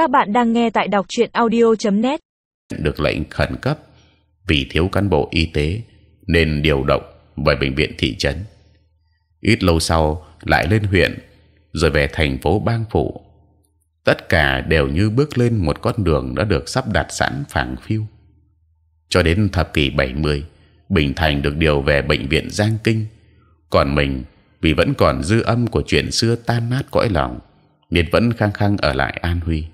Các bạn đang nghe tại đọc truyện audio.net. được lệnh khẩn cấp vì thiếu cán bộ y tế nên điều động về bệnh viện thị trấn. Ít lâu sau lại lên huyện, rồi về thành phố Bang Phủ. Tất cả đều như bước lên một con đường đã được sắp đặt sẵn phẳng phiu. Cho đến thập kỷ 70, Bình Thành được điều về bệnh viện Giang Kinh, còn mình vì vẫn còn dư âm của chuyện xưa tan nát cõi lòng, nên vẫn khăng khăng ở lại An Huy.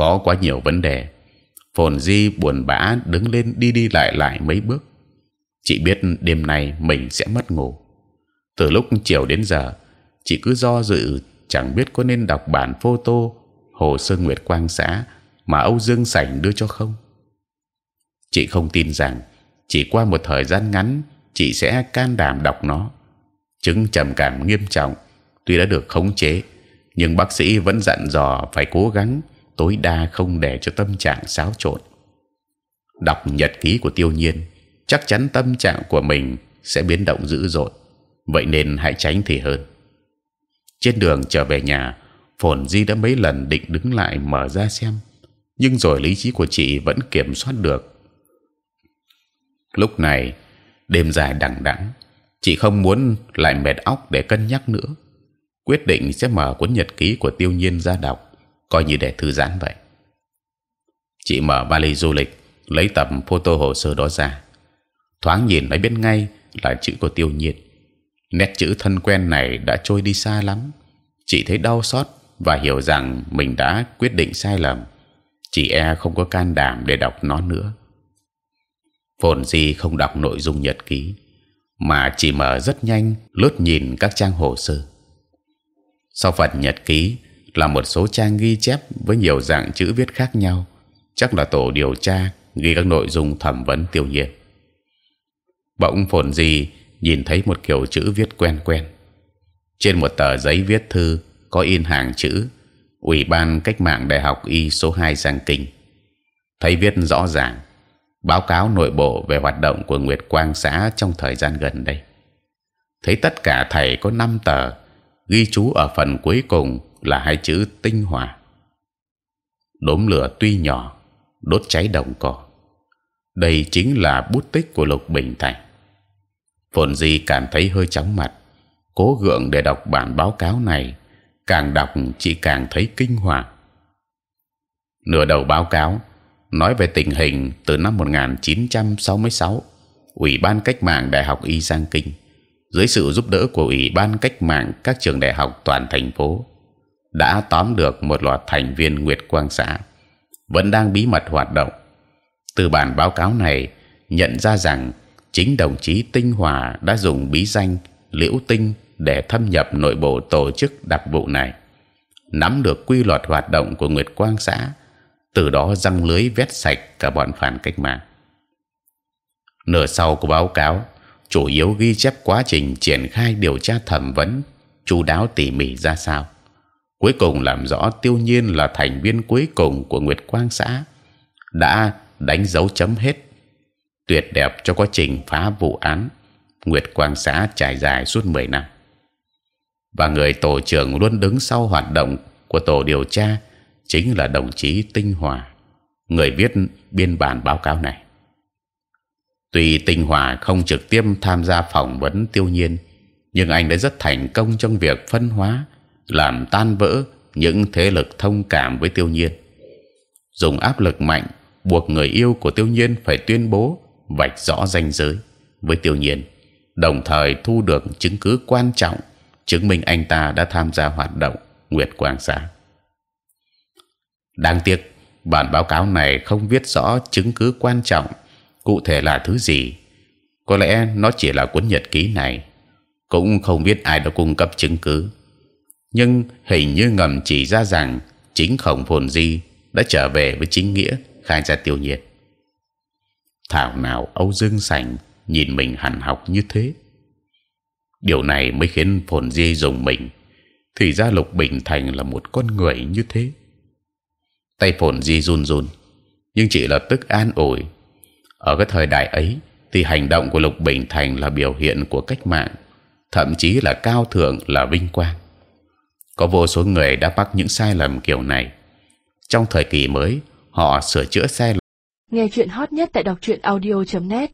Có quá nhiều vấn đề, phồn di buồn bã đứng lên đi đi lại lại mấy bước. Chị biết đêm nay mình sẽ mất ngủ. Từ lúc chiều đến giờ, chị cứ do dự chẳng biết có nên đọc bản photo hồ sơ nguyệt quang xã mà Âu Dương Sảnh đưa cho không. Chị không tin rằng chỉ qua một thời gian ngắn chị sẽ can đảm đọc nó. Chứng trầm cảm nghiêm trọng tuy đã được khống chế, nhưng bác sĩ vẫn dặn dò phải cố gắng tối đa không để cho tâm trạng xáo trộn. Đọc nhật ký của Tiêu Nhiên, chắc chắn tâm trạng của mình sẽ biến động dữ dội. Vậy nên hãy tránh thì hơn. Trên đường trở về nhà, phồn di đã mấy lần định đứng lại mở ra xem, nhưng rồi lý trí của chị vẫn kiểm soát được. Lúc này đêm dài đằng đẵng, chị không muốn lại mệt óc để cân nhắc nữa. Quyết định sẽ mở cuốn nhật ký của Tiêu Nhiên ra đọc, coi như để thư giãn vậy. Chị mở vali du lịch, lấy tập photo hồ sơ đó ra, thoáng nhìn đã biết ngay là chữ của Tiêu Nhiên. Nét chữ thân quen này đã trôi đi xa lắm. Chị thấy đau xót và hiểu rằng mình đã quyết định sai lầm. Chị e không có can đảm để đọc nó nữa. Phồn Di không đọc nội dung nhật ký, mà chỉ mở rất nhanh lướt nhìn các trang hồ sơ. Sau phần nhật ký là một số trang ghi chép với nhiều dạng chữ viết khác nhau, chắc là tổ điều tra ghi các nội dung thẩm vấn tiêu nhiên. Bỗng Phồn gì nhìn thấy một kiểu chữ viết quen quen. Trên một tờ giấy viết thư có in hàng chữ ủy ban cách mạng đại học y số 2 giang kinh. Thấy viết rõ ràng báo cáo nội bộ về hoạt động của Nguyệt Quang xã trong thời gian gần đây. Thấy tất cả thầy có 5 tờ ghi chú ở phần cuối cùng là hai chữ tinh hòa đốm lửa tuy nhỏ, đốt cháy đồng cỏ. Đây chính là bút tích của lục bình thành. Phồn di cảm thấy hơi chóng mặt, cố gượng để đọc bản báo cáo này, càng đọc chị càng thấy kinh hoàng nửa đầu báo cáo, nói về tình hình từ năm 1966 ủy ban cách mạng đại học y giang kinh, dưới sự giúp đỡ của ủy ban cách mạng các trường đại học toàn thành phố đã tóm được một loạt thành viên Nguyệt Quang xã vẫn đang bí mật hoạt động. Từ bản báo cáo này nhận ra rằng chính đồng chí Tinh Hòa đã dùng bí danh Liễu Tinh để thâm nhập nội bộ tổ chức đặc vụ này, nắm được quy luật hoạt động của Nguyệt Quang xã, từ đó răng lưới vét sạch cả bọn phản cách mạng. Nửa sau của báo cáo chủ yếu ghi chép quá trình triển khai điều tra thẩm vấn chú đáo tỉ mỉ ra sao. Cuối cùng làm rõ Tiêu Nhiên là thành viên cuối cùng của Nguyệt Quang xã đã đánh dấu chấm hết tuyệt đẹp cho quá trình phá vụ án Nguyệt Quang xã trải dài suốt 10 năm và người tổ trưởng luôn đứng sau hoạt động của tổ điều tra chính là đồng chí Tinh Hòa, người viết biên bản báo cáo này. Tuy Tinh Hòa không trực tiếp tham gia phỏng vấn Tiêu Nhiên, nhưng anh đã rất thành công trong việc phân hóa, làm tan vỡ những thế lực thông cảm với Tiêu Nhiên, dùng áp lực mạnh buộc người yêu của Tiêu Nhiên phải tuyên bố vạch rõ ranh giới với Tiêu Nhiên, đồng thời thu được chứng cứ quan trọng chứng minh anh ta đã tham gia hoạt động Nguyệt Quang xã. Đáng tiếc bản báo cáo này không viết rõ chứng cứ quan trọng cụ thể là thứ gì. Có lẽ nó chỉ là cuốn nhật ký này, cũng không biết ai đã cung cấp chứng cứ. Nhưng hình như ngầm chỉ ra rằng chính khổng phồn di đã trở về với chính nghĩa, khai ra tiêu nhiệt. Thảo nào Âu Dương Sảnh nhìn mình hằn học như thế? Điều này mới khiến phồn di dùng mình. Thì ra lục bình thành là một con người như thế. Tay phồn di run run, nhưng chị lập tức an ủi. Ở cái thời đại ấy, thì hành động của lục bình thành là biểu hiện của cách mạng, thậm chí là cao thượng là vinh quang có vô số người đã mắc những sai lầm kiểu này. Trong thời kỳ mới, họ sửa chữa sai lầm. Nghe chuyện hot nhất tại đọc truyện audio .net.